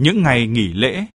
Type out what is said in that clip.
những ngày nghỉ lễ.